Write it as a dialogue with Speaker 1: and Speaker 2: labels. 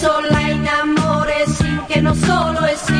Speaker 1: sola en amores sin que no solo es